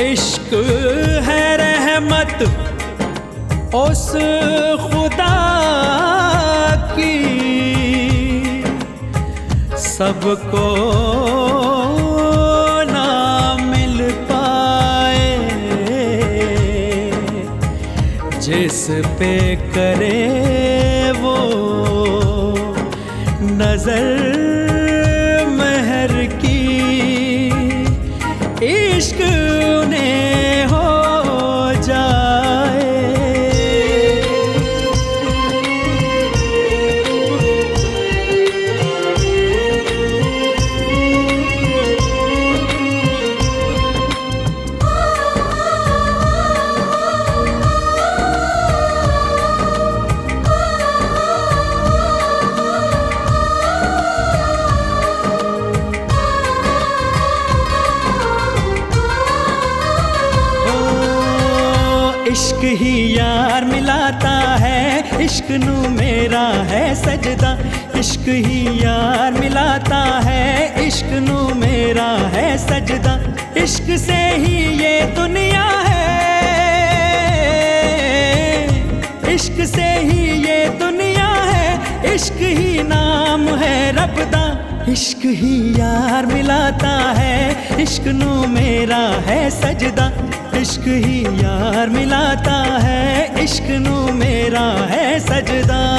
इश्क है रहमत, उस खुदा की। सबको ना मिल पाए, जिस पे करे वो नज़र इश्क ही यार मिलाता है, इश्क नू मेरा है सजदा। इश्क ही यार मिलाता है, इश्क नू मेरा है सजदा। इश्क से ही ये दुनिया है। इश्क से ही ये दुनिया है, इश्क ही नाम है रबदा। इश्क ही यार मिलाता है, इश्क नू मेरा है सजदा। इश्क ही यार मिलाता है इश्क नू मेरा है सजदा।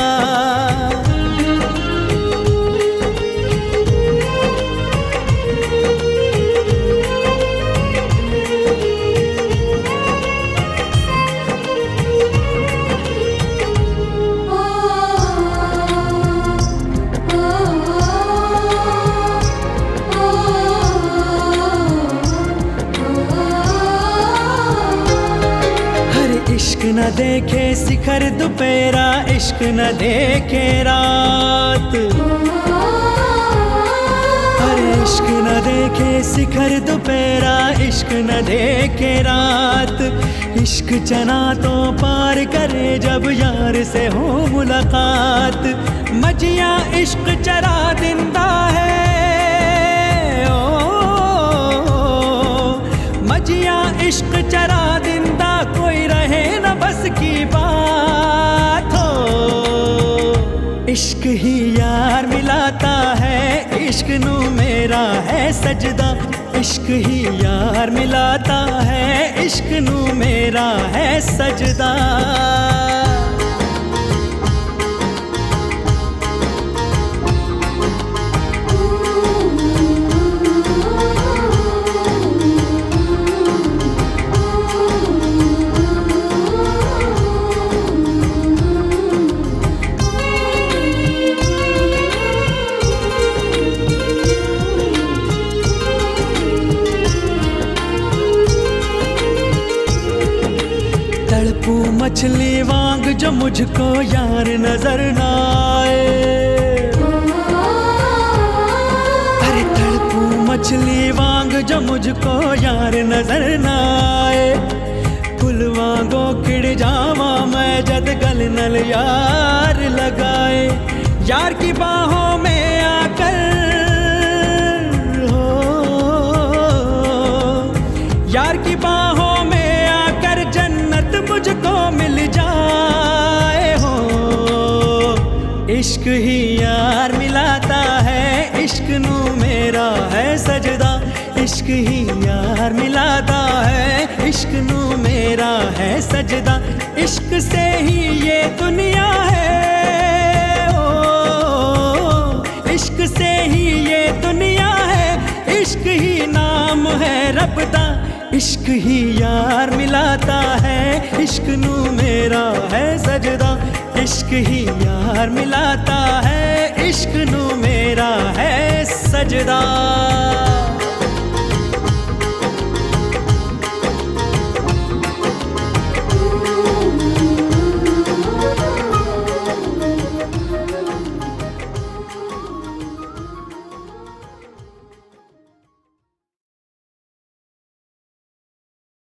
इश्क न देखे शिखर दोपहरा इश्क न देखे रात। अरे इश्क न देखे शिखर दोपहरा इश्क न देखे रात। इश्क चना तो पार करे जब यार से हो मुलाकात। मजिया इश्क चरा दिंदा है ओ, मजिया इश्क चरा बस की बात। हो इश्क ही यार मिलाता है, इश्क नू मेरा है सजदा। इश्क ही यार मिलाता है, इश्क नू मेरा है सजदा। तड़पू मछली वांग जो मुझको यार नज़र ना आए। अरे तड़पू मछली वांग जो मुझको यार नज़र ना आए। फुल वांगो किड़ जावा मैं जद गल नल यार लगाए। यार की बाहों में आकर, हो। यार की इश्क ही यार मिलाता है। इश्क नू मेरा है सजदा। इश्क ही यार मिलाता है। इश्क नू मेरा है सजदा। इश्क से ही ये दुनिया है। ओ, इश्क से ही ये दुनिया है। इश्क ही नाम है रबदा इश्क ही यार मिलाता है। इश्क नू मेरा इश्क ही यार मिलाता है इश्क नू मेरा है सजदा।